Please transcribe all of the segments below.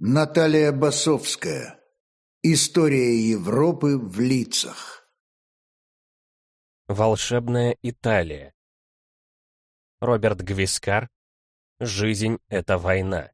Наталья Басовская. История Европы в лицах. Волшебная Италия. Роберт Гвискар. Жизнь — это война.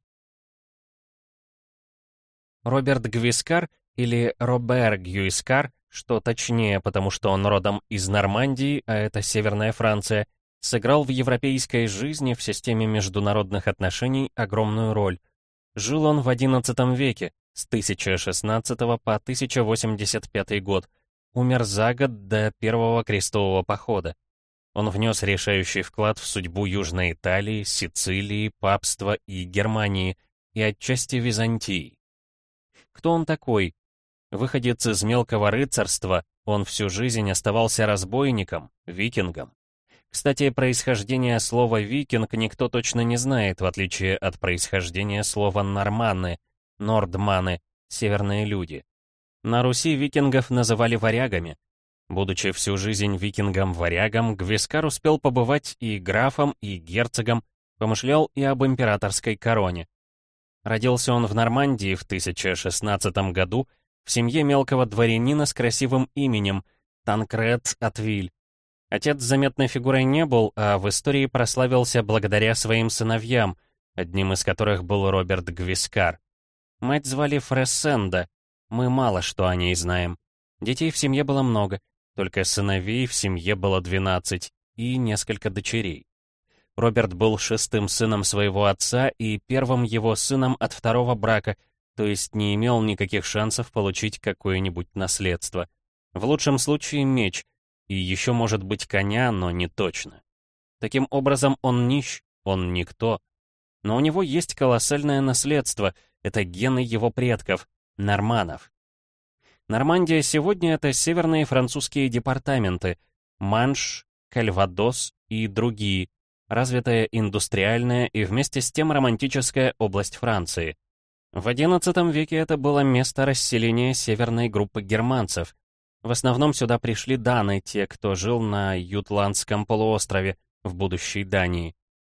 Роберт Гвискар или Робер Гюискар, что точнее, потому что он родом из Нормандии, а это Северная Франция, сыграл в европейской жизни в системе международных отношений огромную роль — Жил он в XI веке, с 1016 по 1085 год, умер за год до Первого крестового похода. Он внес решающий вклад в судьбу Южной Италии, Сицилии, Папства и Германии, и отчасти Византии. Кто он такой? Выходец из мелкого рыцарства, он всю жизнь оставался разбойником, викингом. Кстати, происхождение слова «викинг» никто точно не знает, в отличие от происхождения слова «норманы», «нордманы», «северные люди». На Руси викингов называли варягами. Будучи всю жизнь викингом-варягом, Гвискар успел побывать и графом, и герцогом, помышлял и об императорской короне. Родился он в Нормандии в 1016 году в семье мелкого дворянина с красивым именем Танкред Атвиль. Отец заметной фигурой не был, а в истории прославился благодаря своим сыновьям, одним из которых был Роберт Гвискар. Мать звали Фрессенда, мы мало что о ней знаем. Детей в семье было много, только сыновей в семье было 12 и несколько дочерей. Роберт был шестым сыном своего отца и первым его сыном от второго брака, то есть не имел никаких шансов получить какое-нибудь наследство. В лучшем случае меч, и еще может быть коня, но не точно. Таким образом, он нищ, он никто. Но у него есть колоссальное наследство, это гены его предков, норманов. Нормандия сегодня — это северные французские департаменты, Манш, Кальвадос и другие, развитая индустриальная и вместе с тем романтическая область Франции. В XI веке это было место расселения северной группы германцев, в основном сюда пришли даны, те, кто жил на Ютландском полуострове, в будущей Дании.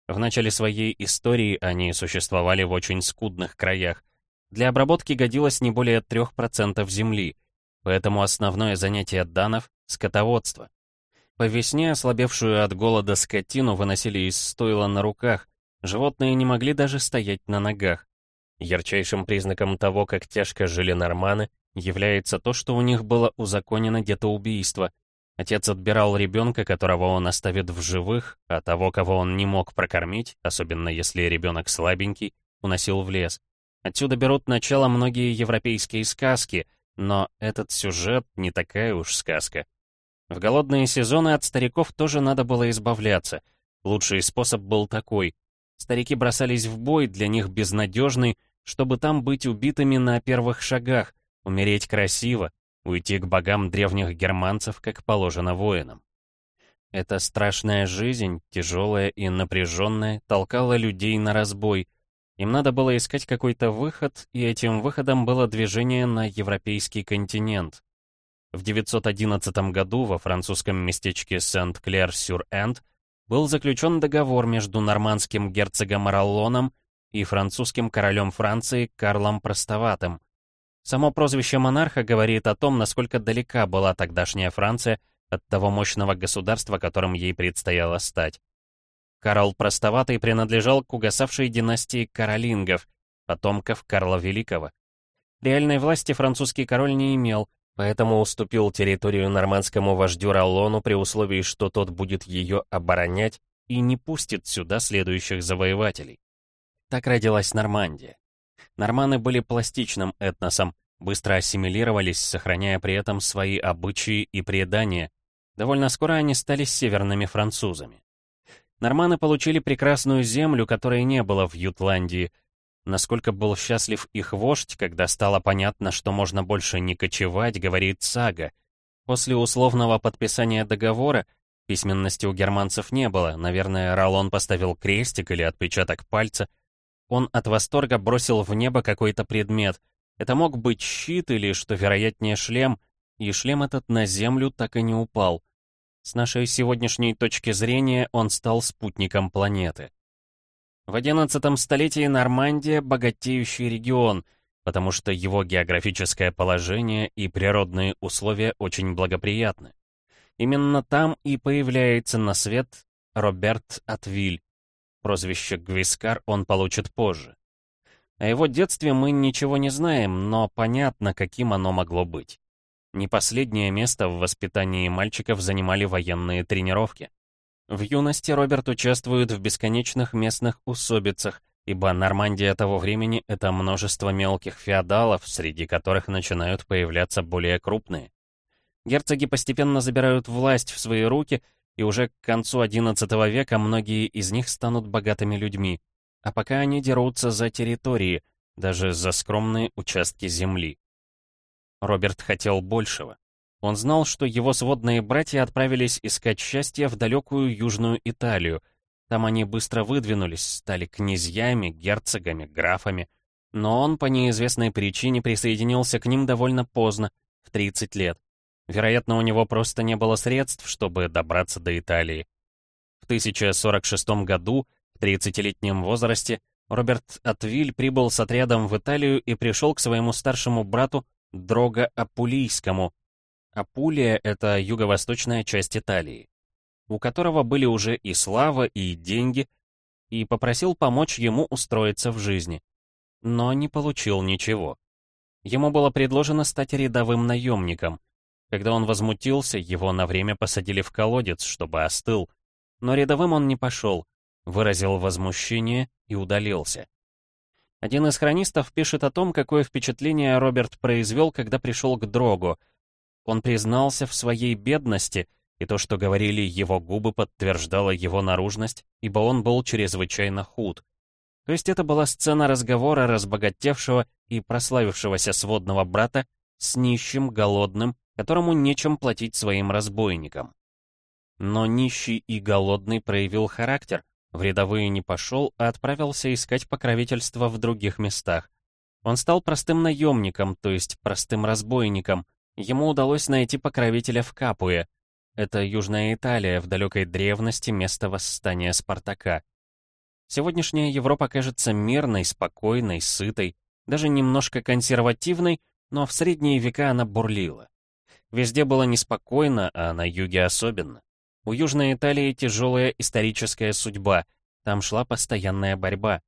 В начале своей истории они существовали в очень скудных краях. Для обработки годилось не более 3% земли, поэтому основное занятие данов — скотоводство. По весне ослабевшую от голода скотину выносили из стойла на руках, животные не могли даже стоять на ногах. Ярчайшим признаком того, как тяжко жили норманы, является то, что у них было узаконено детоубийство. Отец отбирал ребенка, которого он оставит в живых, а того, кого он не мог прокормить, особенно если ребенок слабенький, уносил в лес. Отсюда берут начало многие европейские сказки, но этот сюжет не такая уж сказка. В голодные сезоны от стариков тоже надо было избавляться. Лучший способ был такой. Старики бросались в бой, для них безнадежный, чтобы там быть убитыми на первых шагах, Умереть красиво, уйти к богам древних германцев, как положено воинам. Эта страшная жизнь, тяжелая и напряженная, толкала людей на разбой. Им надо было искать какой-то выход, и этим выходом было движение на европейский континент. В 911 году во французском местечке Сент-Клер-сюр-Энд был заключен договор между нормандским герцогом Роллоном и французским королем Франции Карлом Простоватым. Само прозвище монарха говорит о том, насколько далека была тогдашняя Франция от того мощного государства, которым ей предстояло стать. Карл Простоватый принадлежал к угасавшей династии Каролингов, потомков Карла Великого. Реальной власти французский король не имел, поэтому уступил территорию нормандскому вождю Роллону при условии, что тот будет ее оборонять и не пустит сюда следующих завоевателей. Так родилась Нормандия. Норманы были пластичным этносом, быстро ассимилировались, сохраняя при этом свои обычаи и предания. Довольно скоро они стали северными французами. Норманы получили прекрасную землю, которой не было в Ютландии. Насколько был счастлив их вождь, когда стало понятно, что можно больше не кочевать, говорит сага. После условного подписания договора письменности у германцев не было, наверное, Ролон поставил крестик или отпечаток пальца — он от восторга бросил в небо какой-то предмет. Это мог быть щит или, что вероятнее, шлем, и шлем этот на землю так и не упал. С нашей сегодняшней точки зрения он стал спутником планеты. В XI столетии Нормандия — богатеющий регион, потому что его географическое положение и природные условия очень благоприятны. Именно там и появляется на свет Роберт Атвиль. Прозвище Гвискар он получит позже. О его детстве мы ничего не знаем, но понятно, каким оно могло быть. Не последнее место в воспитании мальчиков занимали военные тренировки. В юности Роберт участвует в бесконечных местных усобицах, ибо Нормандия того времени — это множество мелких феодалов, среди которых начинают появляться более крупные. Герцоги постепенно забирают власть в свои руки, и уже к концу XI века многие из них станут богатыми людьми, а пока они дерутся за территории, даже за скромные участки земли. Роберт хотел большего. Он знал, что его сводные братья отправились искать счастье в далекую Южную Италию. Там они быстро выдвинулись, стали князьями, герцогами, графами. Но он по неизвестной причине присоединился к ним довольно поздно, в 30 лет. Вероятно, у него просто не было средств, чтобы добраться до Италии. В 1046 году в 30-летнем возрасте Роберт Атвиль прибыл с отрядом в Италию и пришел к своему старшему брату Дрога Апулийскому. Апулия — это юго-восточная часть Италии, у которого были уже и слава, и деньги, и попросил помочь ему устроиться в жизни. Но не получил ничего. Ему было предложено стать рядовым наемником. Когда он возмутился, его на время посадили в колодец, чтобы остыл. Но рядовым он не пошел, выразил возмущение и удалился. Один из хронистов пишет о том, какое впечатление Роберт произвел, когда пришел к Дрогу. Он признался в своей бедности, и то, что говорили его губы, подтверждало его наружность, ибо он был чрезвычайно худ. То есть это была сцена разговора разбогатевшего и прославившегося сводного брата с нищим, голодным, которому нечем платить своим разбойникам. Но нищий и голодный проявил характер, в рядовые не пошел, а отправился искать покровительство в других местах. Он стал простым наемником, то есть простым разбойником. Ему удалось найти покровителя в Капуе. Это Южная Италия, в далекой древности место восстания Спартака. Сегодняшняя Европа кажется мирной, спокойной, сытой, даже немножко консервативной, но в средние века она бурлила. Везде было неспокойно, а на юге особенно. У Южной Италии тяжелая историческая судьба, там шла постоянная борьба.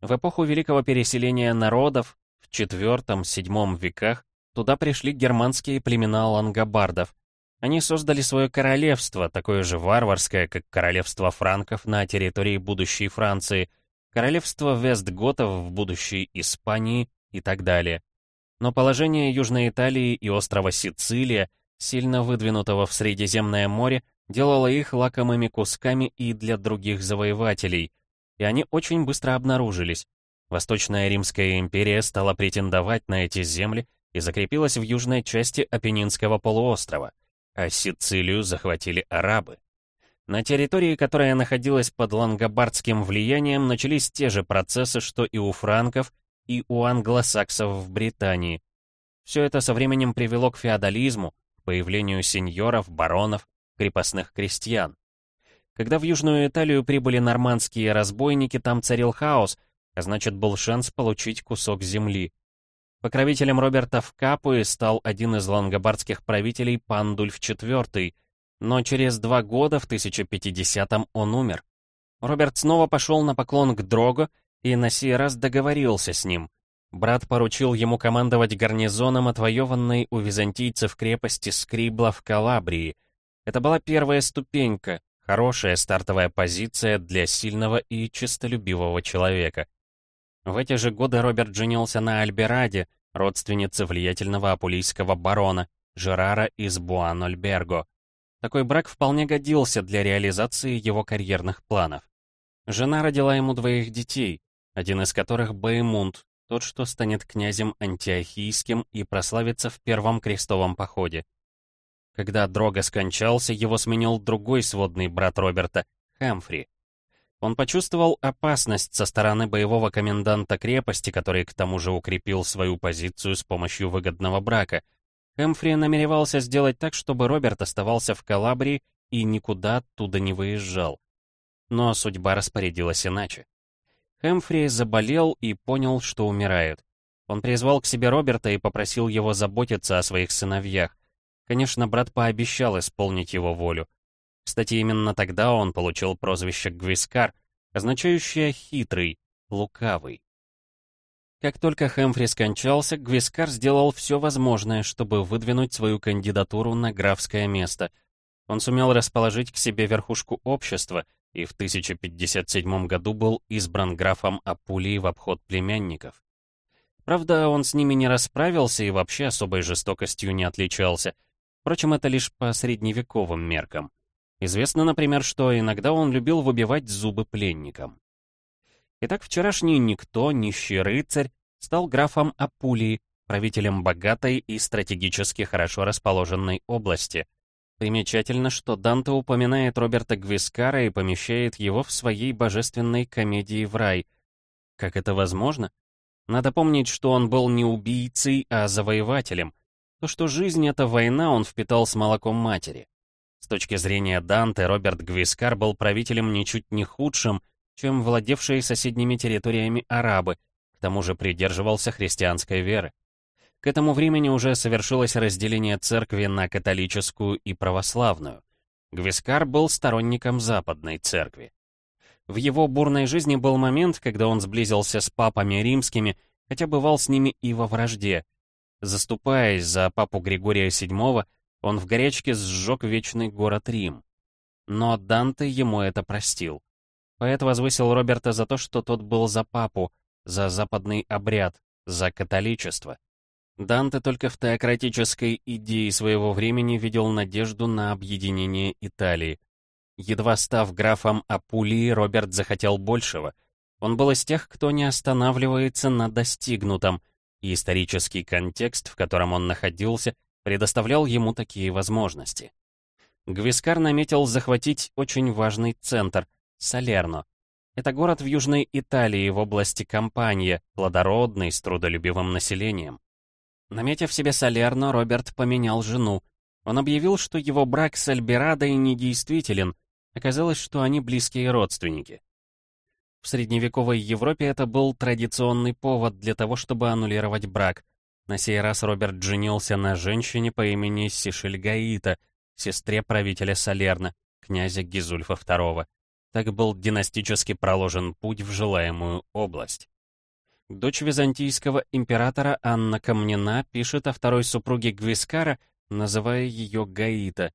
В эпоху великого переселения народов, в IV-VII веках, туда пришли германские племена лангобардов. Они создали свое королевство, такое же варварское, как королевство франков на территории будущей Франции, королевство вестготов в будущей Испании и так далее. Но положение Южной Италии и острова Сицилия, сильно выдвинутого в Средиземное море, делала их лакомыми кусками и для других завоевателей, и они очень быстро обнаружились. Восточная Римская империя стала претендовать на эти земли и закрепилась в южной части Апеннинского полуострова, а Сицилию захватили арабы. На территории, которая находилась под лангобардским влиянием, начались те же процессы, что и у франков, и у англосаксов в Британии. Все это со временем привело к феодализму, появлению сеньоров, баронов, крепостных крестьян. Когда в Южную Италию прибыли нормандские разбойники, там царил хаос, а значит был шанс получить кусок земли. Покровителем Роберта в Капуе стал один из лангобардских правителей Пандульф IV, но через два года, в 1050-м, он умер. Роберт снова пошел на поклон к Дрого и на сей раз договорился с ним. Брат поручил ему командовать гарнизоном отвоеванной у византийцев крепости Скрибла в Калабрии — это была первая ступенька, хорошая стартовая позиция для сильного и честолюбивого человека. В эти же годы Роберт женился на Альбераде, родственнице влиятельного апулийского барона, Жерара из Буан-Ольберго. Такой брак вполне годился для реализации его карьерных планов. Жена родила ему двоих детей, один из которых Баемунд, тот, что станет князем антиохийским и прославится в первом крестовом походе. Когда Дрога скончался, его сменил другой сводный брат Роберта, Хэмфри. Он почувствовал опасность со стороны боевого коменданта крепости, который к тому же укрепил свою позицию с помощью выгодного брака. Хэмфри намеревался сделать так, чтобы Роберт оставался в Калабрии и никуда оттуда не выезжал. Но судьба распорядилась иначе. Хэмфри заболел и понял, что умирает. Он призвал к себе Роберта и попросил его заботиться о своих сыновьях. Конечно, брат пообещал исполнить его волю. Кстати, именно тогда он получил прозвище Гвискар, означающее «хитрый», «лукавый». Как только Хэмфри скончался, Гвискар сделал все возможное, чтобы выдвинуть свою кандидатуру на графское место. Он сумел расположить к себе верхушку общества и в 1057 году был избран графом Апулии в обход племянников. Правда, он с ними не расправился и вообще особой жестокостью не отличался. Впрочем, это лишь по средневековым меркам. Известно, например, что иногда он любил выбивать зубы пленникам. Итак, вчерашний никто, нищий рыцарь, стал графом Апулии, правителем богатой и стратегически хорошо расположенной области. Примечательно, что Данте упоминает Роберта Гвискара и помещает его в своей божественной комедии в рай. Как это возможно? Надо помнить, что он был не убийцей, а завоевателем. То, что жизнь — это война, он впитал с молоком матери. С точки зрения Данте, Роберт Гвискар был правителем ничуть не худшим, чем владевшие соседними территориями арабы, к тому же придерживался христианской веры. К этому времени уже совершилось разделение церкви на католическую и православную. Гвискар был сторонником западной церкви. В его бурной жизни был момент, когда он сблизился с папами римскими, хотя бывал с ними и во вражде. Заступаясь за папу Григория VII, он в горячке сжег вечный город Рим. Но Данте ему это простил. Поэт возвысил Роберта за то, что тот был за папу, за западный обряд, за католичество. Данте только в теократической идее своего времени видел надежду на объединение Италии. Едва став графом Апулии, Роберт захотел большего. Он был из тех, кто не останавливается на достигнутом, и исторический контекст, в котором он находился, предоставлял ему такие возможности. Гвискар наметил захватить очень важный центр — Салерно. Это город в Южной Италии в области Кампания, плодородный, с трудолюбивым населением. Наметив себе Салерно, Роберт поменял жену. Он объявил, что его брак с Альберадой недействителен. Оказалось, что они близкие родственники. В средневековой Европе это был традиционный повод для того, чтобы аннулировать брак. На сей раз Роберт женился на женщине по имени Сишельгаита, сестре правителя Салерна, князя Гизульфа II. Так был династически проложен путь в желаемую область. Дочь византийского императора Анна Камнина пишет о второй супруге Гвискара, называя ее Гаита.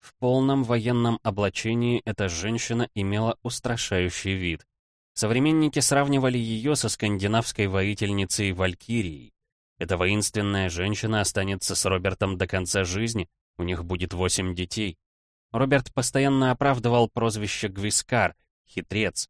В полном военном облачении эта женщина имела устрашающий вид. Современники сравнивали ее со скандинавской воительницей Валькирией. Эта воинственная женщина останется с Робертом до конца жизни, у них будет восемь детей. Роберт постоянно оправдывал прозвище Гвискар, хитрец.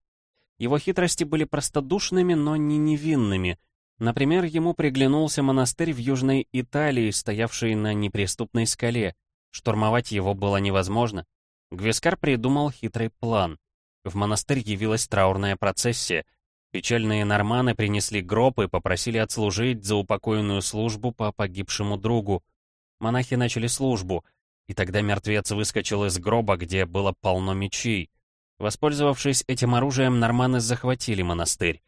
Его хитрости были простодушными, но не невинными. Например, ему приглянулся монастырь в Южной Италии, стоявший на неприступной скале. Штурмовать его было невозможно. Гвискар придумал хитрый план. В монастырь явилась траурная процессия — Печальные норманы принесли гроб и попросили отслужить за упокоенную службу по погибшему другу. Монахи начали службу, и тогда мертвец выскочил из гроба, где было полно мечей. Воспользовавшись этим оружием, норманы захватили монастырь.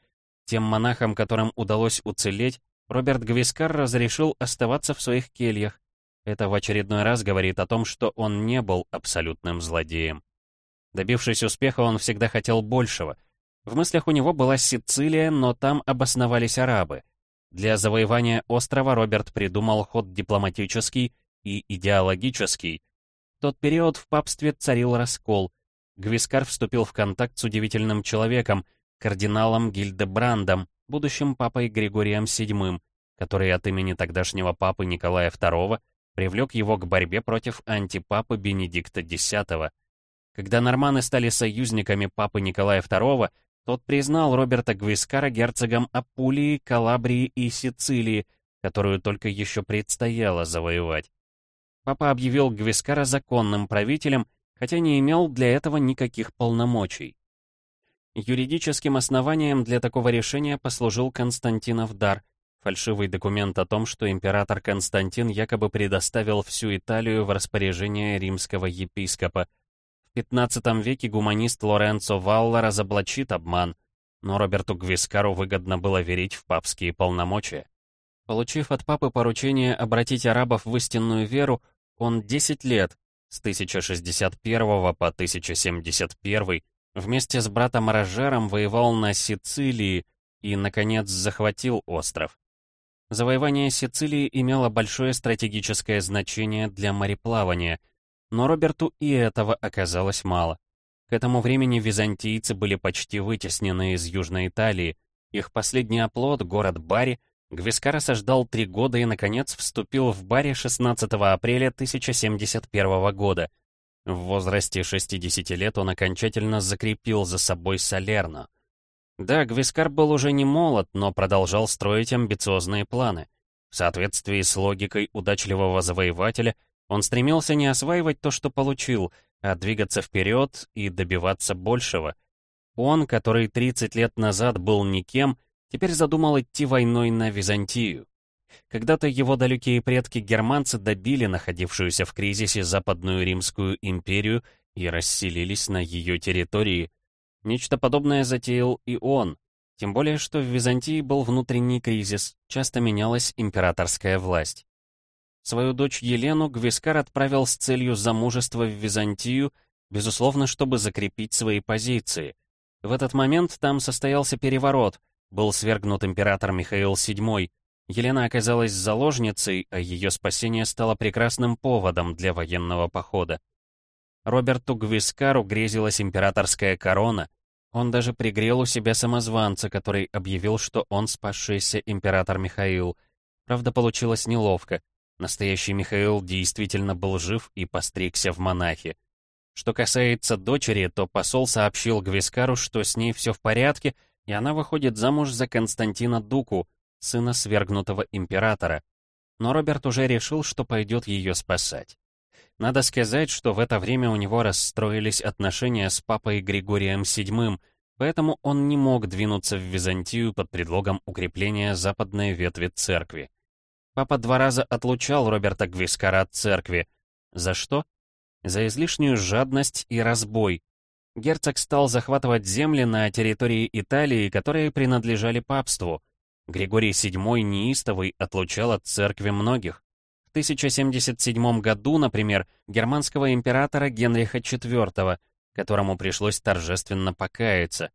Тем монахам, которым удалось уцелеть, Роберт Гвискар разрешил оставаться в своих кельях. Это в очередной раз говорит о том, что он не был абсолютным злодеем. Добившись успеха, он всегда хотел большего — в мыслях у него была Сицилия, но там обосновались арабы. Для завоевания острова Роберт придумал ход дипломатический и идеологический. В тот период в папстве царил раскол. Гвискар вступил в контакт с удивительным человеком, кардиналом Гильдебрандом, будущим папой Григорием VII, который от имени тогдашнего папы Николая II привлек его к борьбе против антипапы Бенедикта X. Когда норманы стали союзниками папы Николая II, тот признал Роберта Гвискара герцогом Апулии, Калабрии и Сицилии, которую только еще предстояло завоевать. Папа объявил Гвискара законным правителем, хотя не имел для этого никаких полномочий. Юридическим основанием для такого решения послужил Константинов дар, фальшивый документ о том, что император Константин якобы предоставил всю Италию в распоряжение римского епископа, в XV веке гуманист Лоренцо Валла разоблачит обман. но Роберту Гвискару выгодно было верить в папские полномочия. Получив от папы поручение обратить арабов в истинную веру, он 10 лет, с 1061 по 1071, вместе с братом Рожером воевал на Сицилии и, наконец, захватил остров. Завоевание Сицилии имело большое стратегическое значение для мореплавания, но Роберту и этого оказалось мало. К этому времени византийцы были почти вытеснены из Южной Италии. Их последний оплот, город Бари, Гвискар осаждал три года и, наконец, вступил в Бари 16 апреля 1071 года. В возрасте 60 лет он окончательно закрепил за собой Салерно. Да, Гвискар был уже не молод, но продолжал строить амбициозные планы. В соответствии с логикой удачливого завоевателя, он стремился не осваивать то, что получил, а двигаться вперед и добиваться большего. Он, который 30 лет назад был никем, теперь задумал идти войной на Византию. Когда-то его далекие предки-германцы добили находившуюся в кризисе Западную Римскую империю и расселились на ее территории. Нечто подобное затеял и он, тем более что в Византии был внутренний кризис, часто менялась императорская власть. Свою дочь Елену Гвискар отправил с целью замужества в Византию, безусловно, чтобы закрепить свои позиции. В этот момент там состоялся переворот, был свергнут император Михаил VII. Елена оказалась заложницей, а ее спасение стало прекрасным поводом для военного похода. Роберту Гвискару грезилась императорская корона. Он даже пригрел у себя самозванца, который объявил, что он спасшийся император Михаил. Правда, получилось неловко. Настоящий Михаил действительно был жив и постригся в монахи. Что касается дочери, то посол сообщил Гвискару, что с ней все в порядке, и она выходит замуж за Константина Дуку, сына свергнутого императора. Но Роберт уже решил, что пойдет ее спасать. Надо сказать, что в это время у него расстроились отношения с папой Григорием VII, поэтому он не мог двинуться в Византию под предлогом укрепления западной ветви церкви. Папа два раза отлучал Роберта Гвискара от церкви. За что? За излишнюю жадность и разбой. Герцог стал захватывать земли на территории Италии, которые принадлежали папству. Григорий VII неистовый отлучал от церкви многих. В 1077 году, например, германского императора Генриха IV, которому пришлось торжественно покаяться.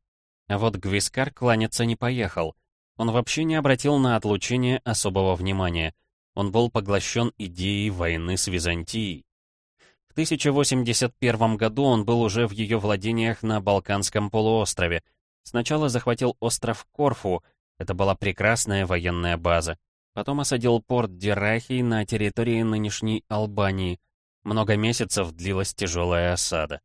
А вот Гвискар кланяться не поехал — он вообще не обратил на отлучение особого внимания. Он был поглощен идеей войны с Византией. В 1081 году он был уже в ее владениях на Балканском полуострове. Сначала захватил остров Корфу, это была прекрасная военная база. Потом осадил порт Дирахий на территории нынешней Албании. Много месяцев длилась тяжелая осада.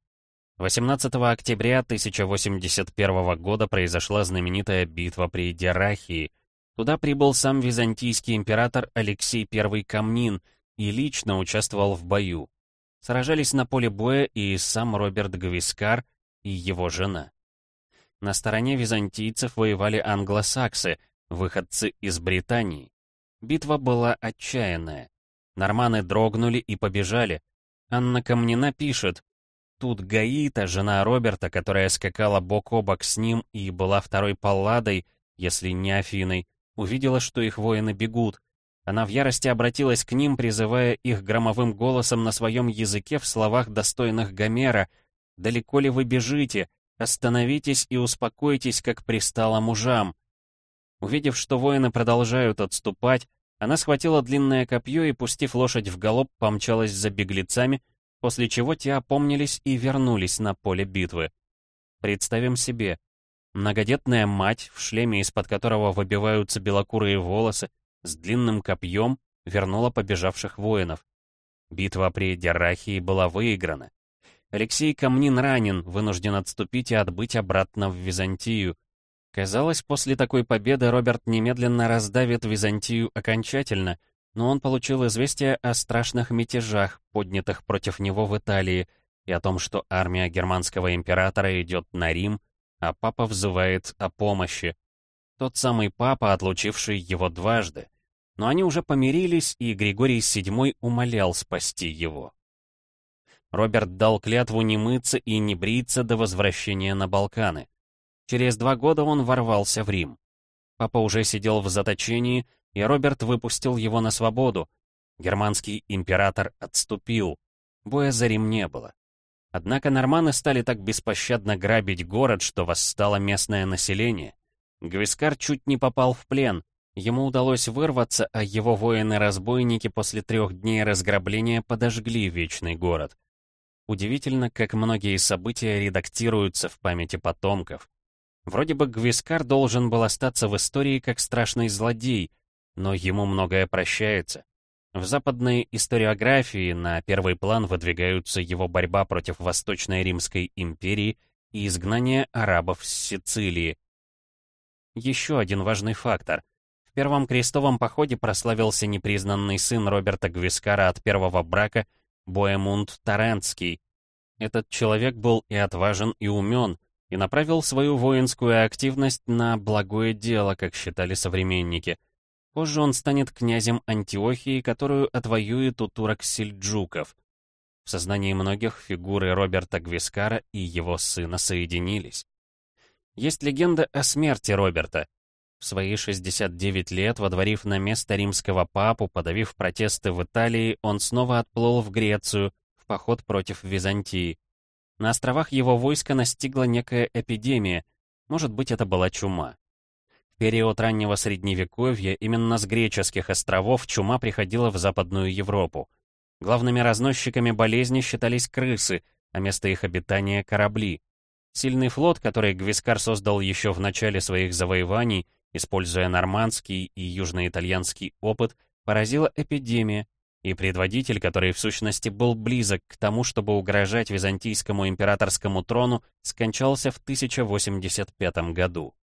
18 октября 1081 года произошла знаменитая битва при Дерахии. Туда прибыл сам византийский император Алексей I Камнин и лично участвовал в бою. Сражались на поле боя и сам Роберт Гавискар и его жена. На стороне византийцев воевали англосаксы, выходцы из Британии. Битва была отчаянная. Норманы дрогнули и побежали. Анна Камнина пишет, Тут Гаита, жена Роберта, которая скакала бок о бок с ним и была второй палладой, если не Афиной, увидела, что их воины бегут. Она в ярости обратилась к ним, призывая их громовым голосом на своем языке в словах достойных Гомера «Далеко ли вы бежите? Остановитесь и успокойтесь, как пристало мужам». Увидев, что воины продолжают отступать, она схватила длинное копье и, пустив лошадь в галоп, помчалась за беглецами, после чего те опомнились и вернулись на поле битвы. Представим себе, многодетная мать, в шлеме из-под которого выбиваются белокурые волосы, с длинным копьем вернула побежавших воинов. Битва при Деррахии была выиграна. Алексей Камнин ранен, вынужден отступить и отбыть обратно в Византию. Казалось, после такой победы Роберт немедленно раздавит Византию окончательно, но он получил известие о страшных мятежах, поднятых против него в Италии, и о том, что армия германского императора идет на Рим, а папа взывает о помощи. Тот самый папа, отлучивший его дважды. Но они уже помирились, и Григорий VII умолял спасти его. Роберт дал клятву не мыться и не бриться до возвращения на Балканы. Через два года он ворвался в Рим. Папа уже сидел в заточении, и Роберт выпустил его на свободу. Германский император отступил. Боя за Рим не было. Однако норманы стали так беспощадно грабить город, что восстало местное население. Гвискар чуть не попал в плен. Ему удалось вырваться, а его воины-разбойники после трех дней разграбления подожгли Вечный город. Удивительно, как многие события редактируются в памяти потомков. Вроде бы Гвискар должен был остаться в истории как страшный злодей, но ему многое прощается. В западной историографии на первый план выдвигаются его борьба против Восточной Римской империи и изгнание арабов с Сицилии. Еще один важный фактор. В Первом крестовом походе прославился непризнанный сын Роберта Гвискара от первого брака Боемунд Тарентский. Этот человек был и отважен, и умен, и направил свою воинскую активность на благое дело, как считали современники — Позже он станет князем Антиохии, которую отвоюет у турок-сельджуков. В сознании многих фигуры Роберта Гвискара и его сына соединились. Есть легенда о смерти Роберта. В свои 69 лет, водворив на место римского папу, подавив протесты в Италии, он снова отплыл в Грецию, в поход против Византии. На островах его войска настигла некая эпидемия, может быть, это была чума период раннего Средневековья именно с греческих островов чума приходила в Западную Европу. Главными разносчиками болезни считались крысы, а место их обитания — корабли. Сильный флот, который Гвискар создал еще в начале своих завоеваний, используя нормандский и южноитальянский опыт, поразила эпидемия, и предводитель, который в сущности был близок к тому, чтобы угрожать византийскому императорскому трону, скончался в 1085 году.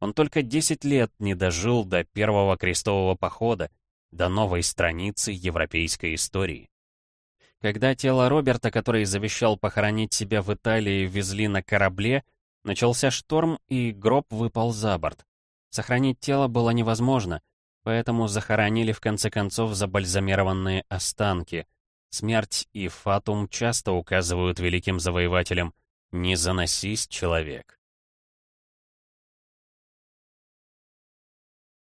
Он только 10 лет не дожил до первого крестового похода, до новой страницы европейской истории. Когда тело Роберта, который завещал похоронить себя в Италии, везли на корабле, начался шторм, и гроб выпал за борт. Сохранить тело было невозможно, поэтому захоронили в конце концов забальзамированные останки. Смерть и фатум часто указывают великим завоевателям «не заносись, человек».